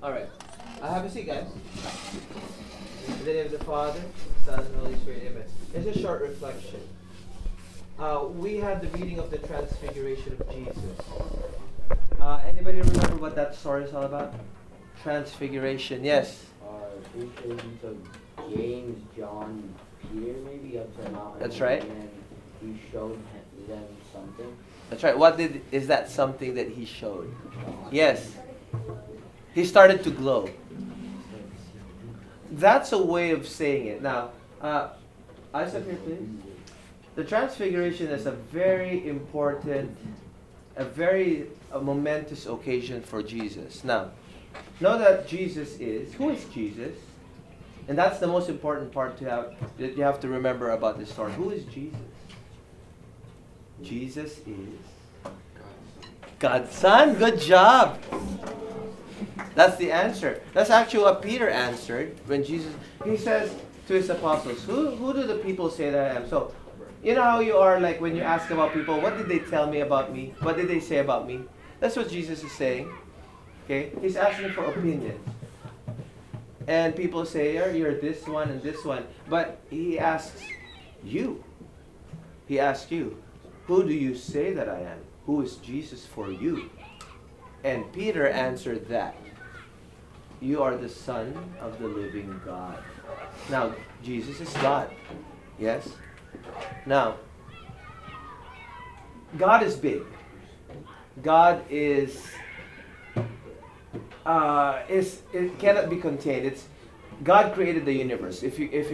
All right. Uh, have a seat, guys. In the name of the Father, Son, and Holy Spirit. Amen. It's a short reflection. Uh, we had the reading of the Transfiguration of Jesus. Uh, anybody remember what that story is all about? Transfiguration. Yes. Uh, pretty he took James, John, Peter, maybe up to. That's right. And he showed them something. That's right. What did is that something that he showed? Yes. He started to glow. That's a way of saying it. Now, uh, up here, please. The Transfiguration is a very important, a very a momentous occasion for Jesus. Now, know that Jesus is who is Jesus, and that's the most important part to have that you have to remember about this story. Who is Jesus? Jesus is God's Son. Good job. That's the answer. That's actually what Peter answered when Jesus he says to his apostles, Who who do the people say that I am? So you know how you are like when you ask about people, what did they tell me about me? What did they say about me? That's what Jesus is saying. Okay? He's asking for opinion. And people say, you're, you're this one and this one. But he asks you. He asks you, who do you say that I am? Who is Jesus for you? And Peter answered that. You are the Son of the living God. Now, Jesus is God. Yes? Now, God is big. God is uh, is it cannot be contained. It's God created the universe. If you if